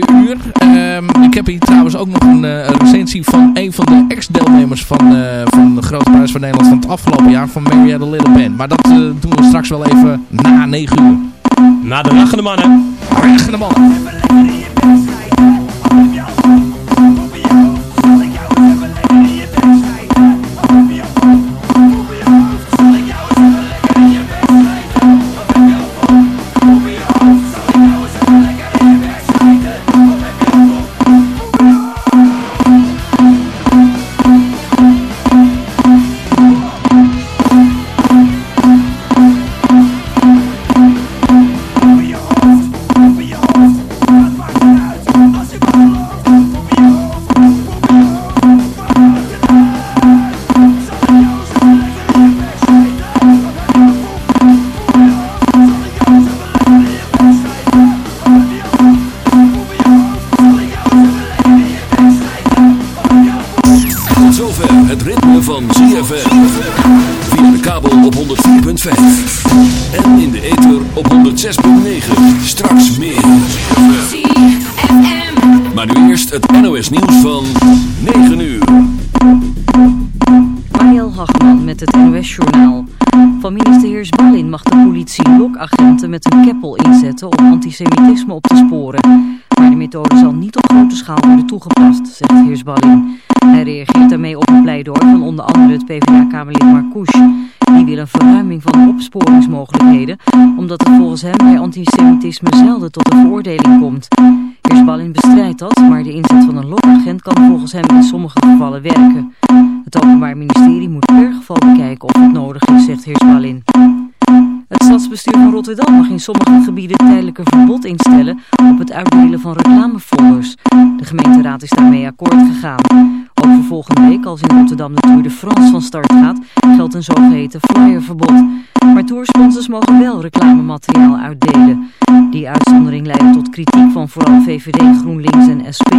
tweede uur. Ehm, ik heb hier trouwens ook nog een eh, recensie van een van de ex-deelnemers van, eh, van de grote prijs van Nederland van het afgelopen jaar, van Marietta Little Band. Maar dat eh, doen we straks wel even na 9 uur. Na de lachende mannen. Regen de mannen. En in de ether op 106.9. Straks meer. ZFM. Maar nu eerst het NOS nieuws van 9 uur. Mariel Hagman met het NOS-journaal. Van minister Ballin mag de politie lokagenten met een keppel inzetten om antisemitisme op te sporen. Maar de methode zal niet op grote schaal worden toegepast, zegt Heers Ballin. Hij reageert daarmee op een pleidooi van onder andere het PvdA-kamerlid Marcouch. Die wil een verruiming van de opsporingsmogelijkheden, omdat het volgens hem bij antisemitisme zelden tot een veroordeling komt. Heers Ballin bestrijdt dat, maar de inzet van een lokagent kan volgens hem in sommige gevallen werken. Het Openbaar Ministerie moet per geval bekijken of het nodig is, zegt heer Spalin. Het stadsbestuur van Rotterdam mag in sommige gebieden tijdelijk een verbod instellen op het uitdelen van reclamefolders. De gemeenteraad is daarmee akkoord gegaan. Voor volgende week, als in Rotterdam de Tour de France van start gaat, geldt een zogeheten flyerverbod. Maar toursponsors mogen wel reclamemateriaal uitdelen. Die uitzondering leidde tot kritiek van vooral VVD, GroenLinks en SP.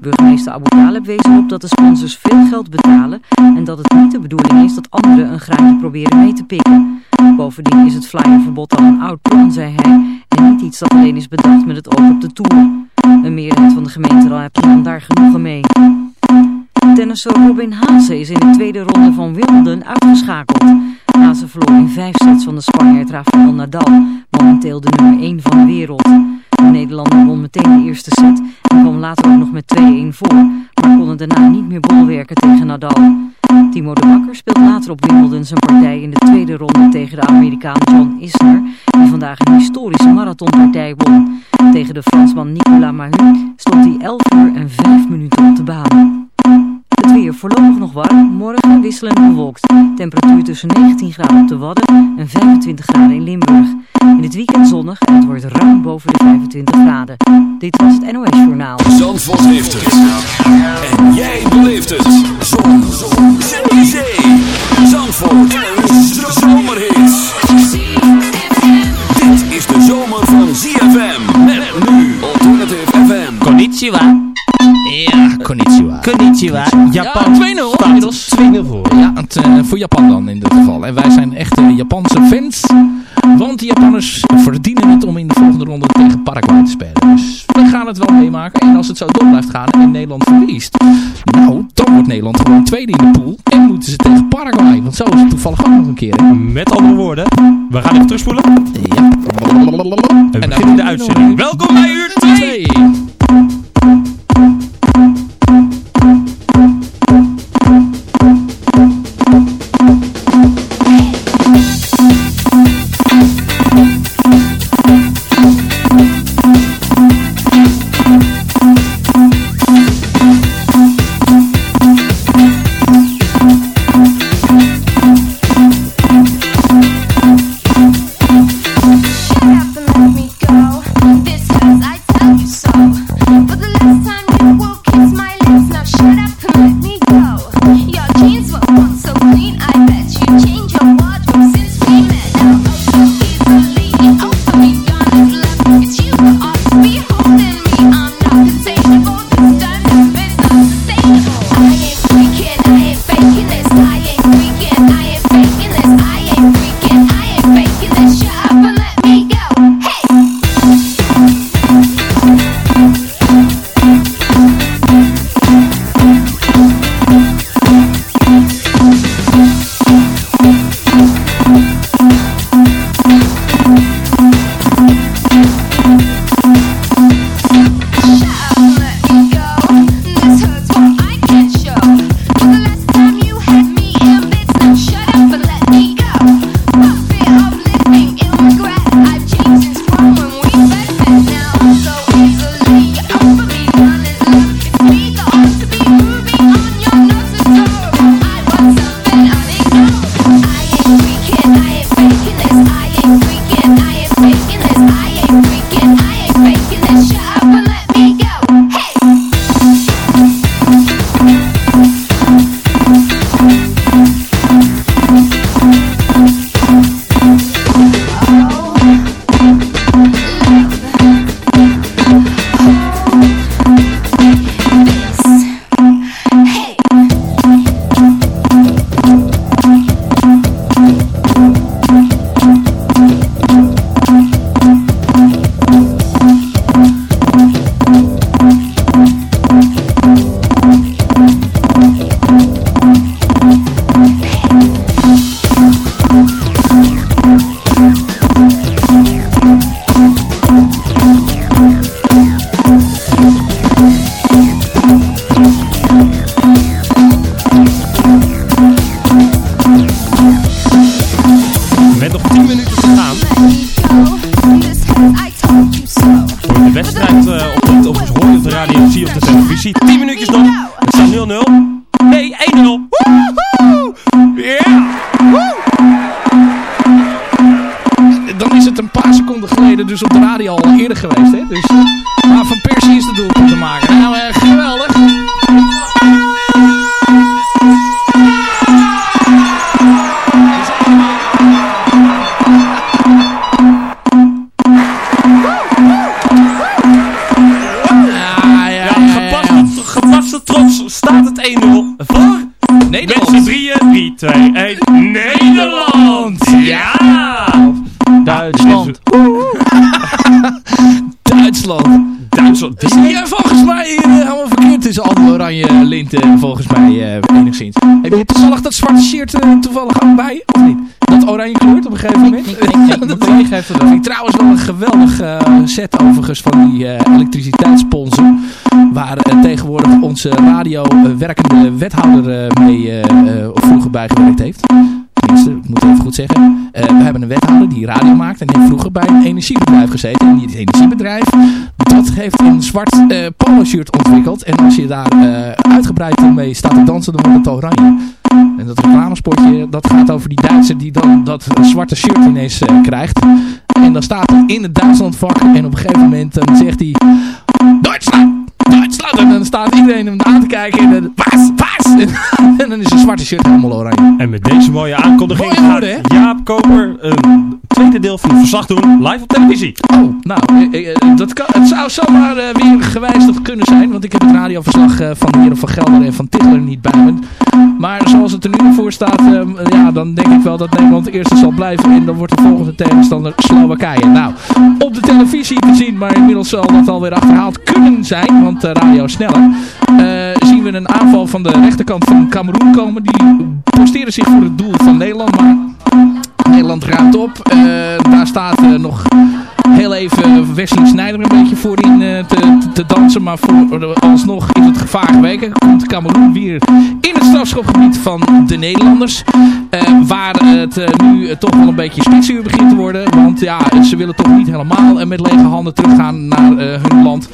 Burgemeester Abu Talib wees erop dat de sponsors veel geld betalen en dat het niet de bedoeling is dat anderen een graantje proberen mee te pikken. Bovendien is het flyerverbod al een oud plan, zei hij, en niet iets dat alleen is bedacht met het oog op de Tour. Een meerderheid van de gemeenteraad nam daar genoegen mee. Tennisser Robin Haase is in de tweede ronde van Wimbledon uitgeschakeld. Haase verloor in vijf sets van de Spanjaard Rafael Nadal, momenteel de nummer 1 van de wereld. De Nederlander won meteen de eerste set en kwam later ook nog met 2-1 voor, maar kon daarna niet meer bolwerken tegen Nadal. Timo de Bakker speelt later op Wimbledon zijn partij in de tweede ronde tegen de Amerikaan John Isner, die vandaag een historische marathonpartij won. Tegen de Fransman Nicolas Mahut stond hij 11 uur en 5 minuten op de baan. Voorlopig nog warm, morgen wisselend bewolkt. Temperatuur tussen 19 graden op de Wadden en 25 graden in Limburg. In het weekend zonnig en het wordt ruim boven de 25 graden. Dit was het NOS Journaal. Zandvoort heeft het. En jij beleeft het. Zon. Zon. Zee. Zee. Zandvoort. Een zomerhit. Dit is de zomer van ZFM. Met nu Alternative FM. Konnichiwa. Ja, konnichiwa. Konnichiwa. Japan. Ja, 2-0 staat inmiddels. 2-0 voor. Ja, het, eh, voor Japan dan in dit geval. En wij zijn echte Japanse fans. Want de Japanners verdienen het om in de volgende ronde tegen Paraguay te spelen. Dus we gaan het wel meemaken. En als het zo door blijft gaan en Nederland verliest. Nou, dan wordt Nederland gewoon tweede in de pool. En moeten ze tegen Paraguay. Want zo is het toevallig ook nog een keer. Hè? Met andere woorden, we gaan even terugspoelen. 10 minuutjes nog. Het staat 0-0. Nee, 1-0. Woehoe! Ja! Dan is het een paar seconden geleden dus op de radio al eerder geweest. Radio eh, werkende wethouder eh, mee eh, vroeger bijgewerkt heeft. Tenminste, ik moet even goed zeggen. We hebben een wethouder die radio maakt en die heeft vroeger bij een energiebedrijf gezeten. En die energiebedrijf, dat heeft een zwart eh polo shirt ontwikkeld. En als je daar uitgebreid mee staat te dansen, dan wordt het oranje. En dat reclamespotje, dat gaat over die Duitser die dan dat zwarte shirt ineens krijgt. En dan staat hij in het Duitslandvak en op een gegeven moment dan zegt hij... Duitsland! Duitsland! En dan staat iedereen hem kijken en dan... Paas! Paas! En, dan is zijn zwarte shirt helemaal oranje. En met deze mooie aankondiging Mooie woorden? Jaap Koper een tweede deel van het verslag doen live op televisie. Oh, nou, eh, eh, dat kan, het zou zomaar eh, weer gewijzigd kunnen zijn. Want ik heb het radioverslag eh, van heren van Gelder en van Tichler niet bij me. Maar zoals het er nu voor staat, eh, ja, dan denk ik wel dat Nederland de eerste zal blijven. En dan wordt de volgende tegenstander Slowakije. Nou, op de televisie te zien, maar inmiddels zal dat alweer achterhaald kunnen zijn. Want de radio is sneller. Eh, zien een aanval van de rechterkant van Cameroen komen. Die posteren zich voor het doel van Nederland. Maar Nederland ruimt op. Eh, daar staat eh, nog heel even Wesley Sneijder een beetje voorin eh, te, dansen. Maar voor, alsnog is het gevaar geweken. Komt Cameroen weer in het strafschopgebied van de Nederlanders. Waar het nu toch wel een beetje spitsuur begint te worden. Want ja, ze willen toch niet helemaal met lege handen teruggaan naar hun land.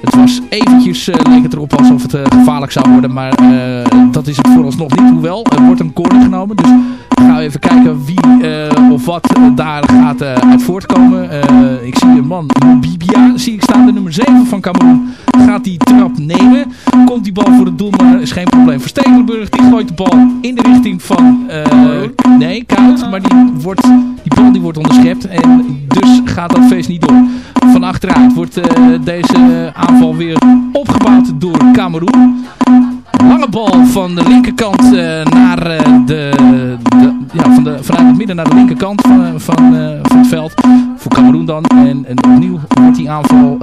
Het was eventjes, eh, leek het erop alsof het eh, gevaarlijk zou worden. Maar eh, dat is het vooralsnog niet. Hoewel, er wordt een corner genomen. Dus gaan we even kijken wie of wat daar gaat uit voortkomen. Ik zie een man, Bibia, zie ik staan. De nummer 7 van Cameroen gaat die trap nemen. Komt die bal voor het doel, maar is geen probleem. Voor Stekelenburg, die gooit de bal in de richting van... nee, Koud. Maar die, wordt, die bal die wordt onderschept. En dus gaat dat feest niet door. Van achteruit wordt deze aanval weer opgebouwd door Cameroen. Lange bal van de linkerkant eh, naar eh, de, de, ja, van de, vanuit het midden naar de linkerkant van, eh, van, eh, van het veld. Voor Cameroen dan. En, en opnieuw wordt die aanval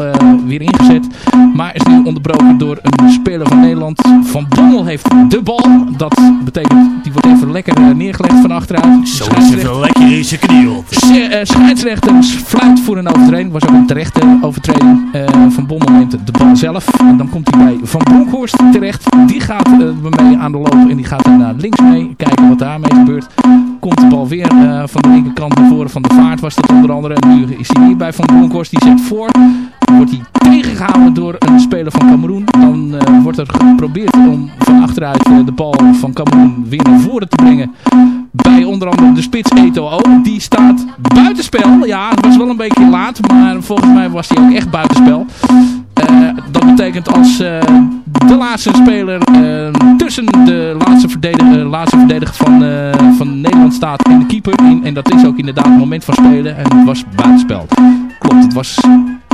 weer ingezet. Maar is nu onderbroken door een speler van Nederland. Van Bommel heeft de bal. Dat betekent, die wordt even lekker neergelegd van achteruit. Zo is het wel lekker in zijn kniel. Sch- scheidsrechter fluit voor een overtreding. Was ook een terechte overtreding. Van Bommel neemt de bal zelf. En dan komt hij bij Van Bronckhorst terecht. Die gaat eh mee aan de loop en die gaat dan naar links mee. Kijken wat daarmee gebeurt. Komt de bal weer eh, van de linkerkant naar voren. Van de vaart was dat onder andere. En nu is hij hier bij Van Bronckhorst. Die zet voor. Wordt hij tegengehouden door een speler van Cameroen. Dan eh, wordt er geprobeerd om van achteruit de bal van Cameroen weer naar voren te brengen. Bij onder andere de spits Eto'o. Die staat buitenspel. Ja, het was wel een beetje laat. Maar volgens mij was hij ook echt buitenspel. Eh, dat betekent als de laatste speler eh, tussen de laatste verdediger, laatste verdediger van, eh, van Nederland staat en de keeper. En dat is ook inderdaad het moment van spelen. En het was buitenspel. Klopt, het was eh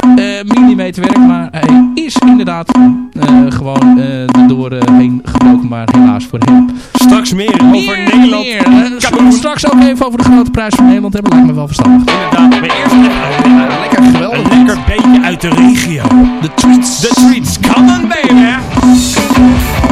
millimeterwerk. Maar hij is inderdaad eh, gewoon eh erdoor eh, heen gebroken. Maar helaas voor hem. Straks meer over Meer, Nederland. meer. Eh, straks ook even over de grote prijs van Nederland hebben. Lijkt me wel verstandig. Inderdaad, maar eerst een, Lekker geweldig. een lekker beetje uit de regio. De tweets. De treats, come on! Baby,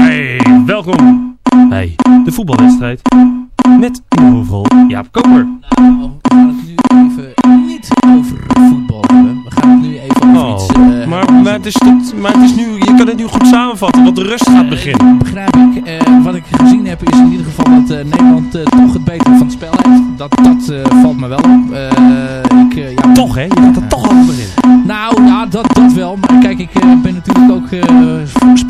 Hey, welkom bij de voetbalwedstrijd. Met in Jaap Koper. Nou, we gaan het nu even niet over voetbal hebben. We gaan het nu even over oh, iets... Eh, maar, maar, het is maar het is nu, je kan het nu goed samenvatten, want de rust gaat eh, beginnen. Begrijp ik. Eh, wat ik gezien heb is in ieder geval dat Nederland toch het beter van het spel heeft. Dat, dat valt me wel op. Ik, ja, toch, hè? Je gaat er toch over beginnen. Nou, ja, dat, dat wel. Maar kijk, ik ben natuurlijk ook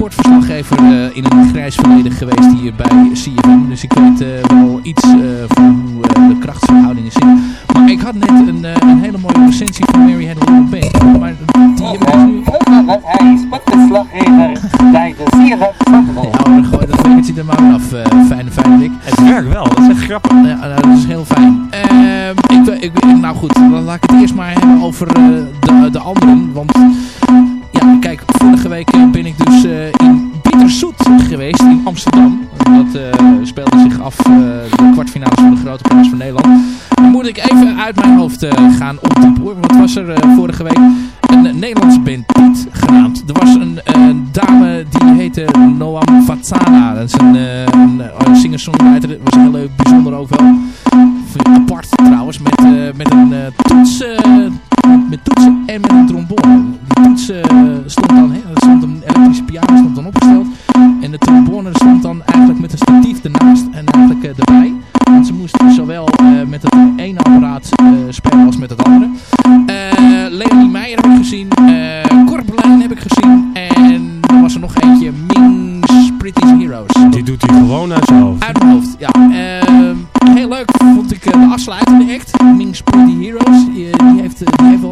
sportverslaggever eh, in een grijs verleden geweest hier bij CFM. Dus ik weet eh, wel iets eh, van hoe de krachtsverhoudingen zitten. Maar ik had net een, een hele mooie presentie van Mary Head to the rifle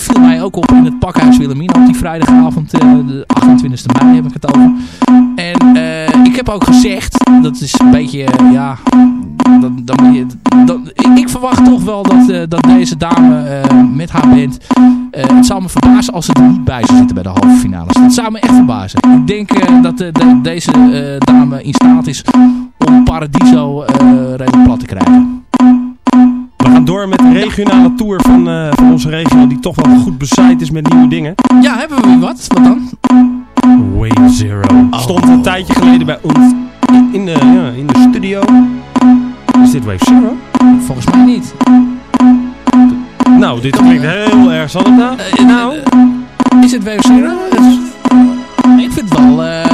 viel mij ook op in het pakhuis Willemien op die vrijdagavond, de 28e mei heb ik het over. En ik heb ook gezegd, dat is een beetje, ja, dan, dan, dan, ik verwacht toch wel dat, dat deze dame met haar band... Uh, het zou me verbazen als ze er niet bij zou zitten bij de halve finales. Dat zou me echt verbazen. Ik denk dat de, deze dame in staat is om Paradiso redelijk plat te krijgen. Gaan door met de regionale tour van, van onze regio... die toch wel goed bezaaid is met nieuwe dingen. Ja, hebben we wat? Wat dan? Wave Zero. Oh. Stond een tijdje geleden bij ons in de, ja, in de studio... Is dit Wave Zero? Volgens mij niet. Nou, dit klinkt heel erg. Het nou? Uh, nou, is het Wave Zero? Ik vind het wel...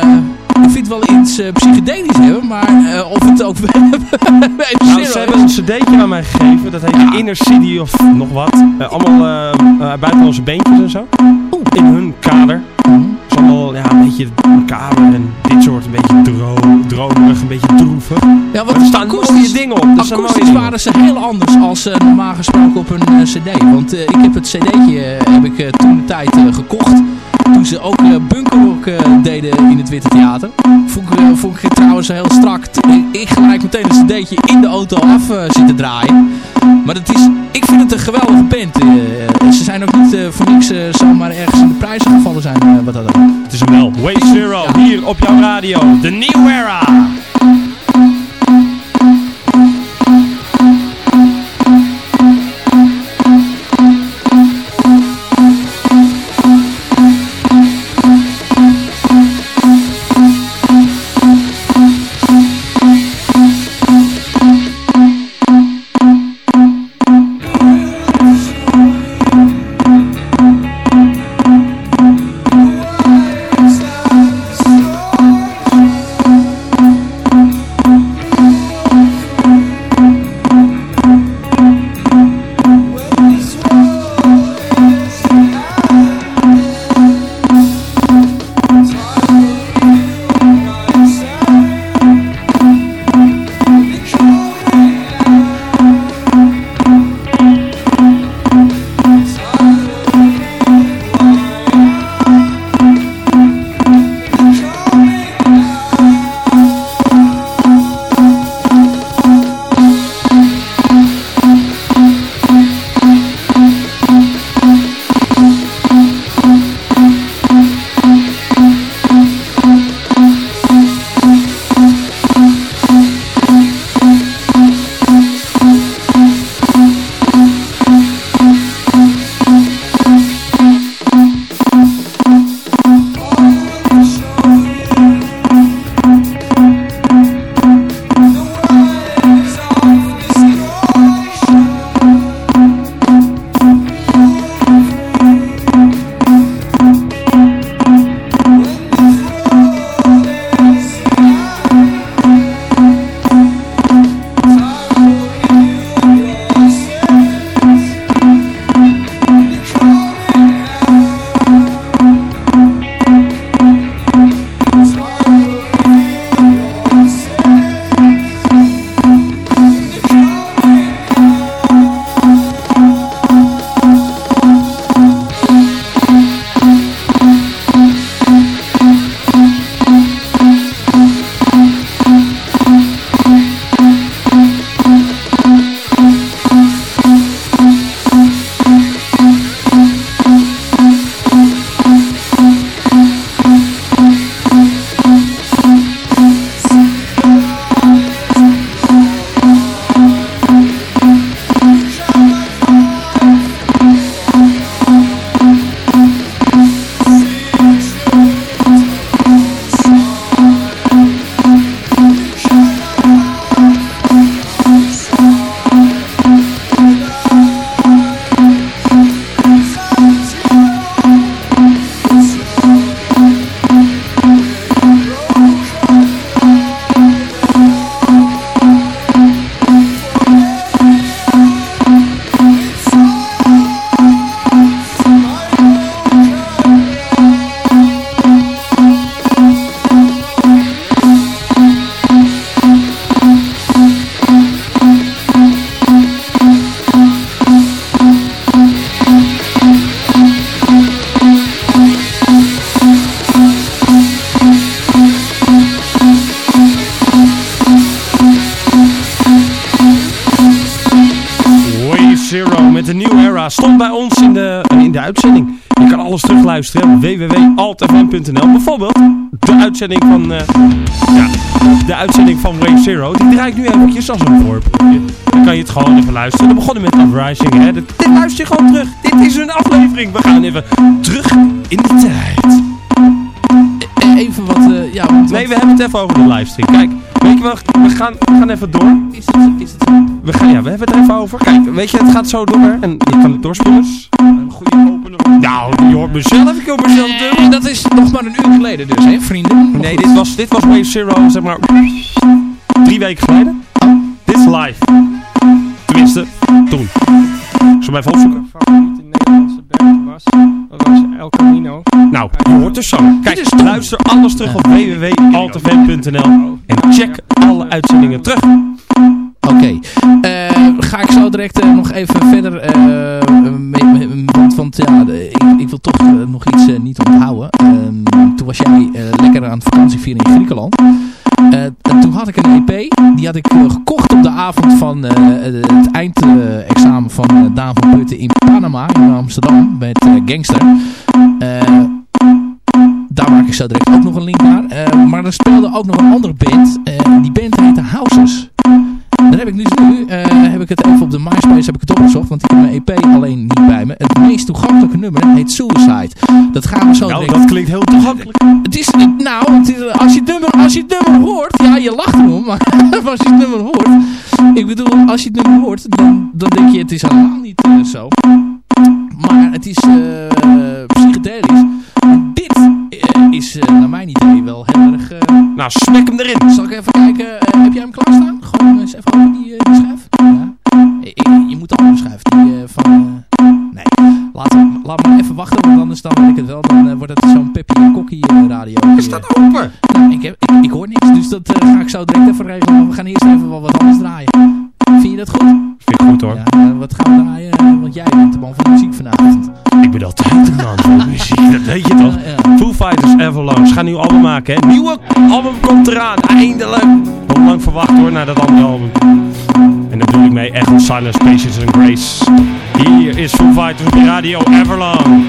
Het wel iets uh, psychedelisch hebben, maar uh, of het ook nou, ze hebben een cd'tje aan mij gegeven, dat heet ja. Inner City of nog wat. Uh, allemaal buiten onze beentjes en zo. Oeh. In hun kader. Mm is allemaal ja, een beetje kader en dit soort een beetje droom, dromerig, een beetje droevig. Ja, wat er staan mooie dingen op. Dus akoestisch waren ze heel anders als normaal gesproken op een cd. Want ik heb het cd'tje heb ik toen de tijd gekocht. Toen ze ook uh, bunkerrock deden in het Witte Theater. Vond ik, vond ik trouwens heel strak. Ik gelijk meteen een cd'tje in de auto af zitten draaien. Maar dat is, ik vind het een geweldige band. ze zijn ook niet voor niks zomaar ergens in de prijzen gevallen zijn. wat dat het is hem wel. Wave Zero, hier op jouw radio. The New Era. Uitzending van... eh, ja, de uitzending van Wave Zero. Die draai ik nu eventjes als een voorproefje. Dan kan je het gewoon even luisteren. We begonnen met Uprising. Hè. Dit, dit luister je gewoon terug. Dit is een aflevering. We gaan even terug in de tijd. E- Even wat... eh, ja, want, Nee, we hebben het even over de livestream. Kijk, weet je we gaan, we gaan even door. Is het, is het We, gaan, ja, we hebben het even over. Kijk, weet je, het gaat zo door. En je kan het doorspoelen. Een goede opener. Nou, je hoort mezelf. Ik hoor mezelf. En dat is nog maar een uur geleden dus, hè, vrienden? Nee, dit was, dit was Wave Zero, zeg maar, drie weken geleden. Dit is live. Tenminste, toen. Zullen we even opzoeken? Nederlandse band was, dat was El Camino. Nou, je hoort de zang. Kijk, luister alles terug op www.altfm.nl en check alle uitzendingen terug. Oké. Eh, ga ik zo direct eh, nog even verder. Gangster. Eh, daar maak ik zo direct ook nog een link naar. Eh, maar er speelde ook nog een andere band. Eh, die band heette Houses. Daar heb ik dus nu, heb ik het even op de MySpace heb ik het opgezocht, want ik heb mijn EP alleen niet bij me. Het meest toegankelijke nummer heet Suicide. Dat gaan we zo Nou, direct. dat klinkt heel toegankelijk. Het is, nou, het is, als, je het nummer, als je het nummer hoort, ja, je lacht erom, maar als je het nummer hoort, ik bedoel, als je het nummer hoort, dan, dan denk je, het is helemaal man van de muziek vanavond. Ik ben altijd een man van muziek, dat weet je toch? Ja. Foo Fighters. Ze gaan nu album maken, hè? Nieuwe album komt eraan, eindelijk. Nog lang verwacht hoor, naar dat andere album. En daar bedoel ik mee Echo, Silence, Patience and Grace. Hier is Foo Fighters op de radio Everlong.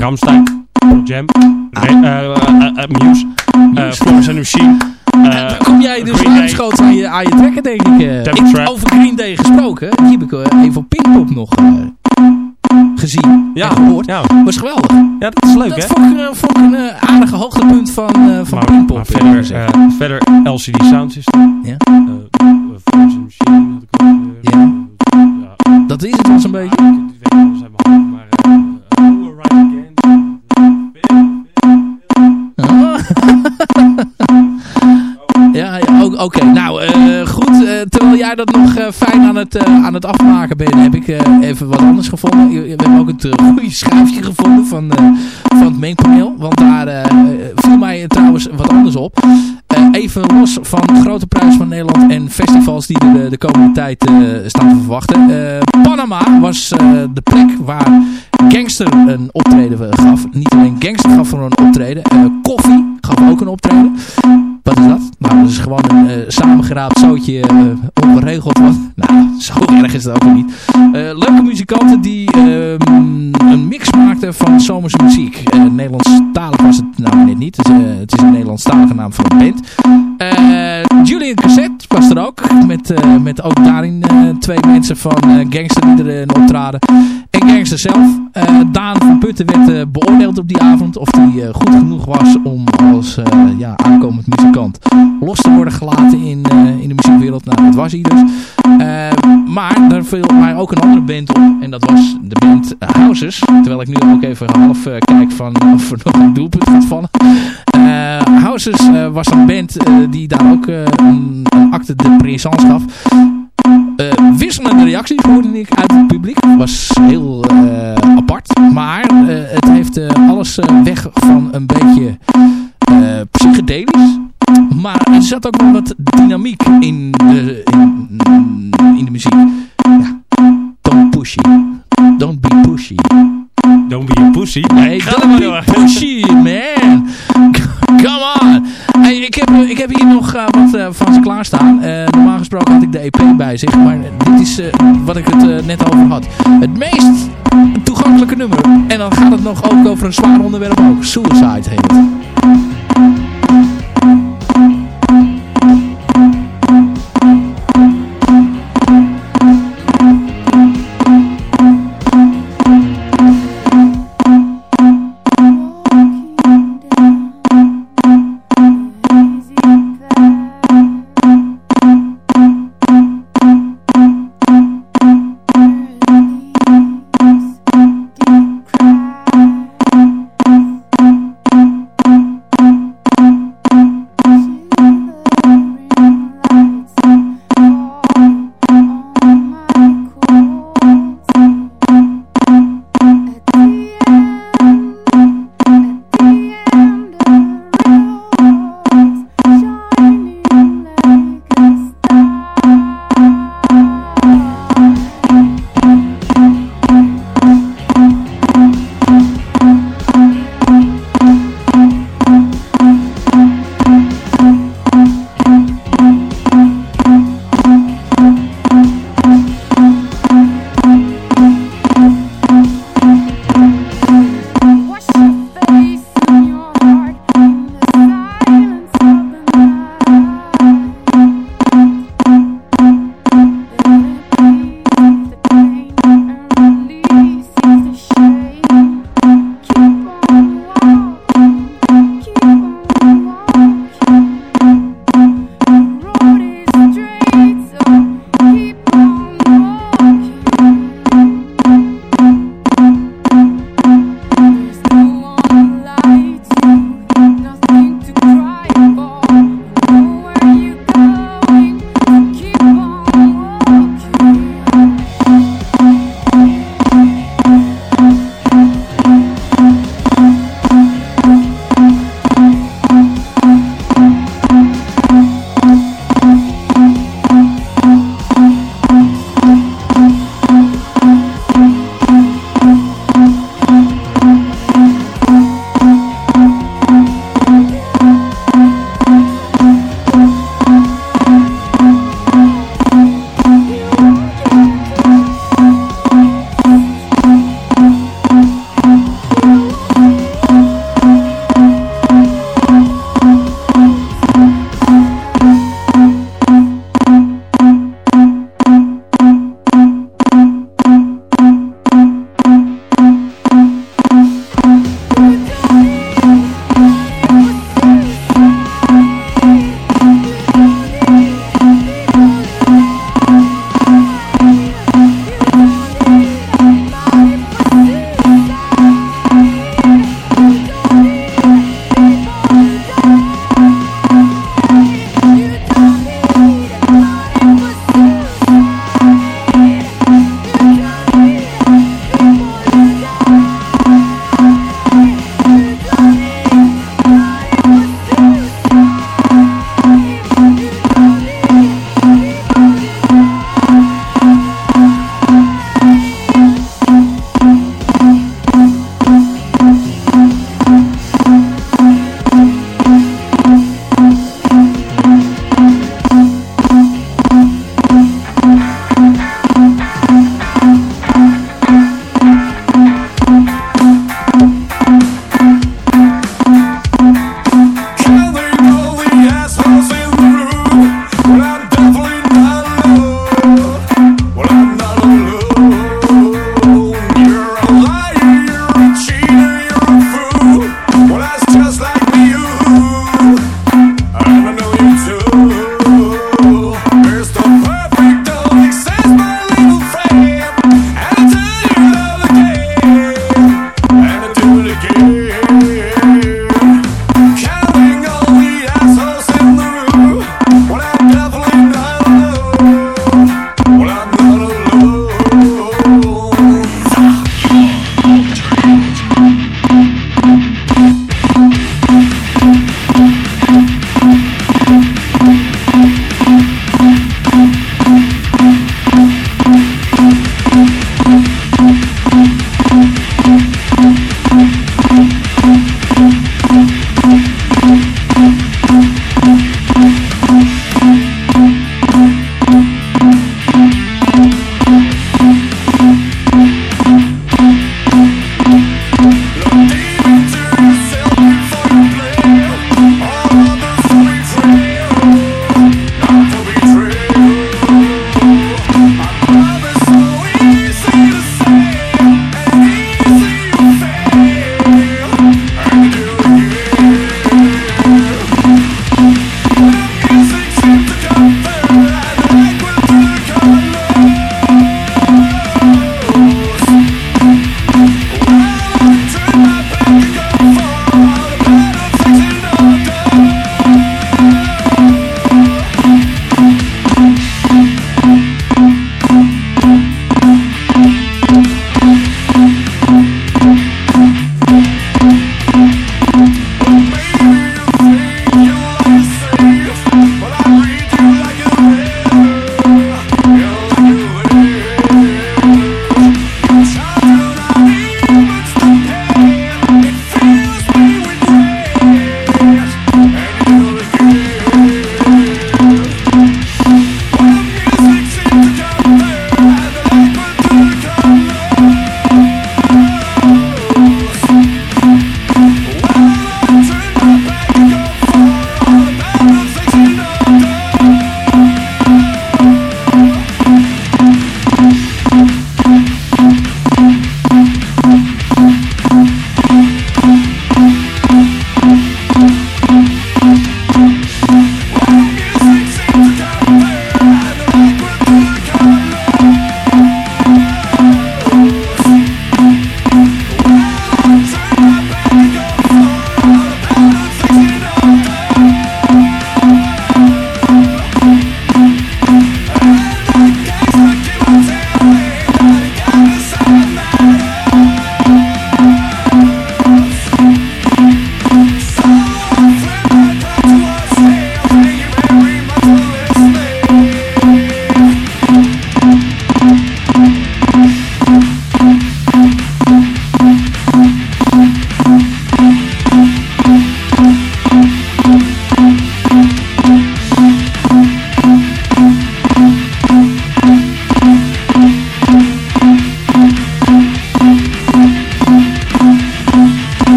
Ramstein, Jam, Ah. Eh, eh, eh, Muse, Florence and Machine. Daar kom jij dus aangeschoten aan je, aan je trekken, denk ik. Over Green Day gesproken, die heb ik even op Pinkpop nog gezien Ja, en gehoord. ja, Was geweldig. ja, dat is leuk dat hè? vond ik, vond ik een aardige hoogtepunt van, eh van Maar, Pinkpop. maar verder, verder LCD Sound wat anders gevonden. We hebben ook het eh, goede schuifje gevonden van, eh, van het mengpaneel. Want daar eh, eh, viel mij trouwens wat anders op. Even los van de grote prijs van Nederland en festivals die de, de komende tijd staan te verwachten. Panama was de plek waar Gangster een twee mensen van eh, Gangster die erin optraden. En Gangster zelf. Eh, Daan van Putten werd eh, beoordeeld op die avond. Of hij eh, goed genoeg was om als eh, ja, aankomend muzikant los te worden gelaten in, eh, in de muziekwereld. Nou, dat was hij dus. Eh, maar daar viel mij ook een andere band op. En dat was de band eh, Houses. Terwijl ik nu ook even half eh, kijk van of er nog een doelpunt gaat vallen. Eh, Houses eh, was een band eh, die daar ook eh, een acte de présence gaf. Eh, wisselende reacties hoorde ik uit het publiek. Was heel eh, apart. Maar eh, het heeft alles weg van een beetje psychedelisch. Maar er zat ook wel wat dynamiek in de, in, in de muziek. Ja. Don't pushy. Don't be pushy. Don't be a pussy. Hey, don't be pushy, man. Ik, heb, ik heb hier nog eh, wat eh, van ze klaarstaan. Eh, normaal gesproken had ik de EP bij zich. Maar dit is eh, wat ik het eh, net over had. Het meest toegankelijke nummer. En dan gaat het nog ook over een zwaar onderwerp ook. Suicide heet het.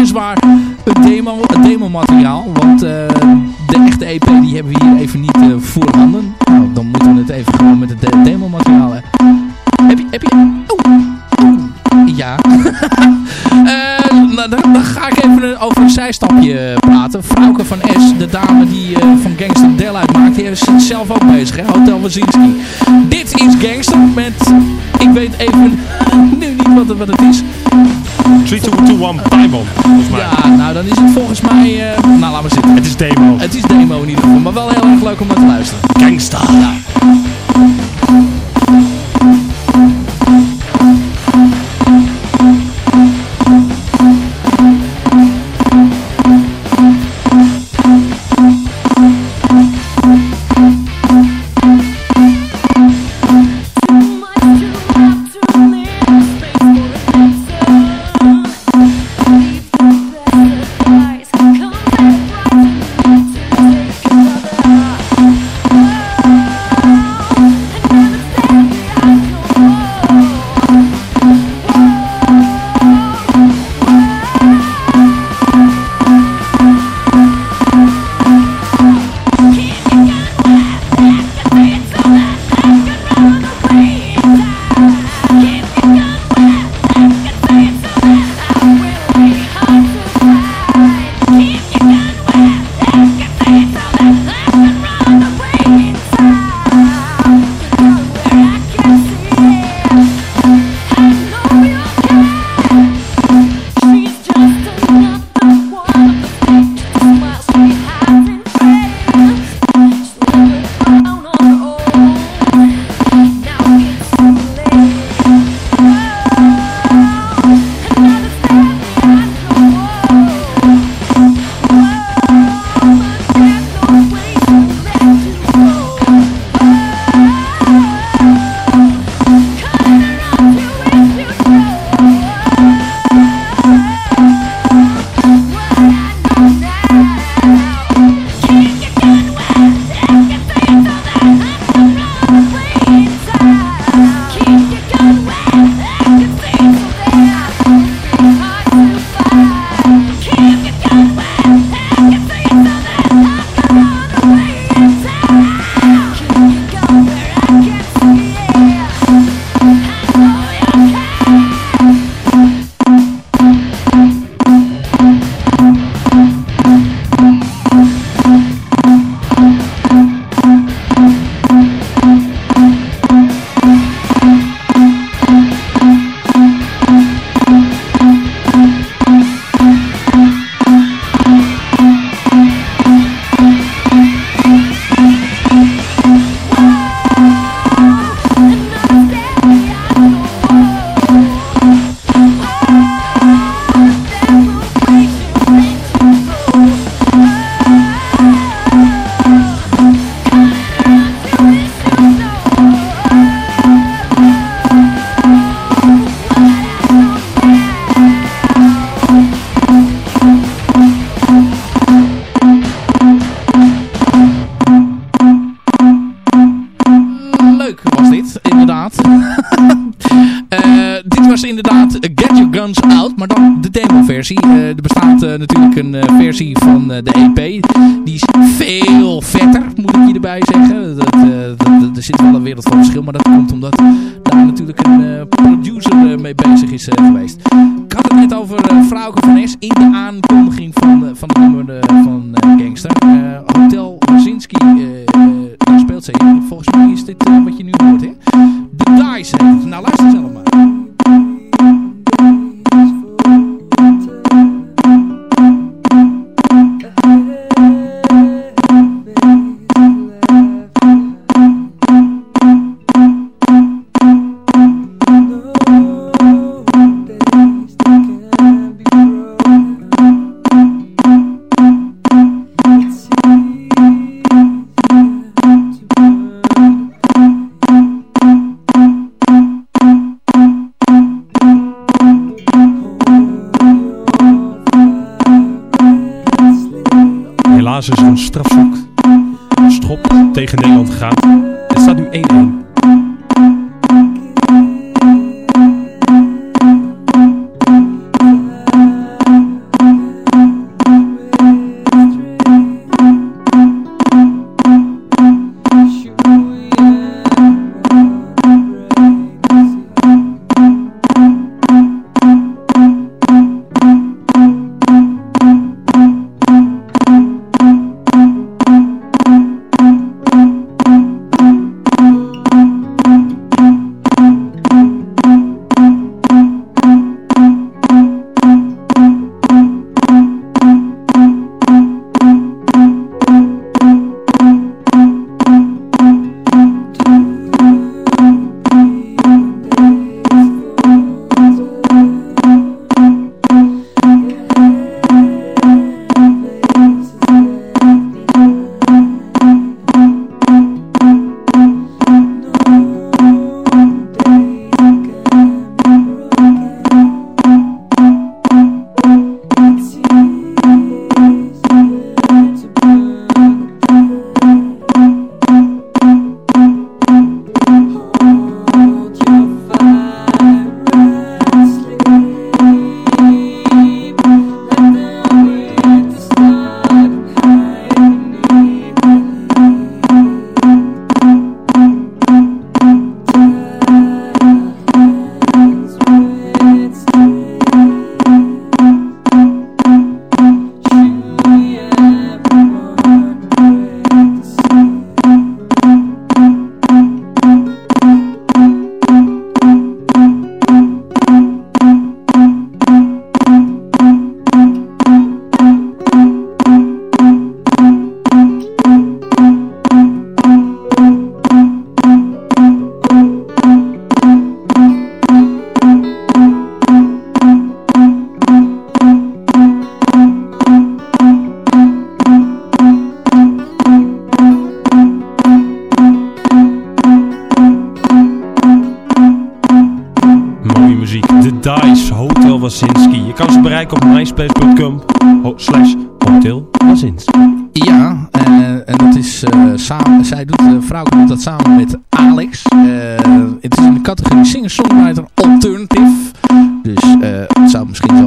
Het is wel eens waar een demo, een demo materiaal. Want eh, de echte EP die hebben we hier even niet eh, voorhanden. Nou, dan moeten we het even gewoon met het de- demo materiaal. Heb je... Heb je oh, oh, ja. Eh, nou, dan, ga ik even over een zijstapje praten. Frauke van S, de dame die eh, van Gangster deel uitmaakt, die is zelf ook bezig. Hè? Hotel Wazinski. Dit is Gangster met... Ik weet even 3221 Bible, volgens mij. Ja, nou dan is het volgens mij... eh, nou, laten we zitten. Het is demo. Het is demo in ieder geval, maar wel heel erg leuk om naar te luisteren. Gangsta. Eh, er bestaat eh, natuurlijk een eh, versie van de EP. Die is veel vetter, moet ik je erbij zeggen. Dat, dat, er zit wel een wereld van verschil, maar dat komt omdat daar natuurlijk een producer mee bezig is geweest. Ik had het net over Frauke van S in de aankondiging van, van het nummer van Gangster. Hotel Wazinski, speelt ze in. Volgens mij is dit wat je nu hoort, hè?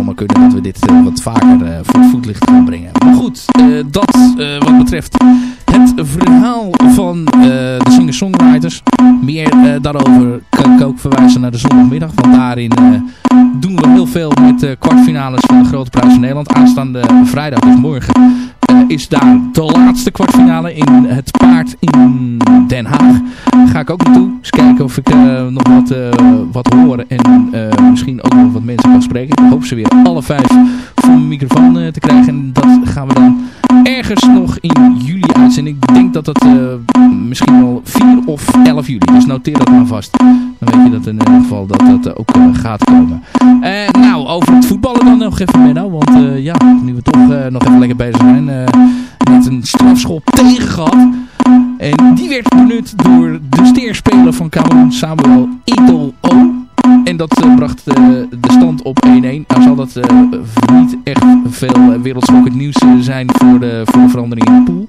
Zomaar kunnen dat we dit eh, wat vaker eh, voor het voetlicht gaan brengen. Maar goed, eh, dat wat betreft het verhaal van de singer-songwriters. Meer daarover kan ik ook verwijzen naar de zondagmiddag. Want daarin doen we heel veel met de kwartfinales van de Grote Prijs van Nederland. Aanstaande vrijdag, dus morgen, is daar de laatste kwartfinale in het paard in Den Haag. Ga ik ook naartoe. Eens kijken of ik eh, nog wat, eh, wat hoor en eh, misschien ook nog wat mensen kan spreken. Ik hoop ze weer alle vijf mijn microfoon eh, te krijgen. En dat gaan we dan ergens nog in juli uitzenden. Ik denk dat het eh, misschien wel 4 of 11 juli. Dus noteer dat maar vast. Dan weet je dat in ieder geval dat dat eh, ook gaat komen. Nou, over het voetballen dan nog even Menno. Want ja, nu we toch nog even lekker bezig zijn. net een strafschop tegen gehad. En die werd benut door de steerspeler van Cameroen, Samuel Eto'o. En dat eh, bracht eh, de stand op 1-1. Nou zal dat eh, niet echt veel wereldschokkend nieuws zijn voor de, voor de verandering in de pool.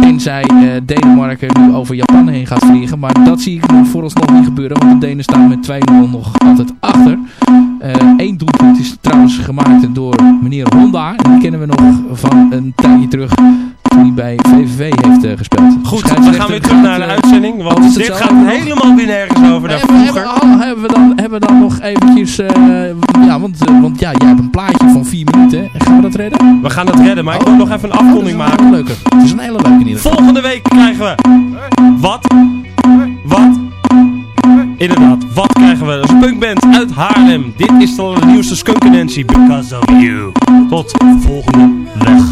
Tenzij Denemarken nu over Japan heen gaat vliegen. Maar dat zie ik nu vooralsnog niet gebeuren. Want de Denen staan met 2-0 nog altijd achter. Eén doelpunt is trouwens gemaakt door meneer Honda. Die kennen we nog van een tijdje terug. Hij bij VVV heeft eh, gespeeld. Goed, we gaan weer terug naar de eh, uitzending. Want dit gaat helemaal weer nergens over naar Hebben, vroeger. hebben, oh, hebben, we dan, hebben we dan nog eventjes... eh, ja, want, eh, want ja, jij hebt een plaatje van 4 minuten. Gaan we dat redden? We gaan het redden, maar ik wil Oh. nog even een dat een maken. hele leuke. Het is een hele leuke in. Volgende week krijgen we... Wat? Wat? Inderdaad, wat krijgen we? Dat is een punkband uit Haarlem. Dit is de nieuwste Skunkenancy. Because of you. Tot volgende weg.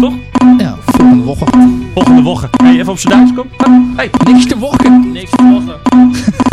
Toch? Ja, volgende woche. Volgende woche. Hey, even op z'n Duits, kom. Hey. Niks te wochen. Niks te wochen.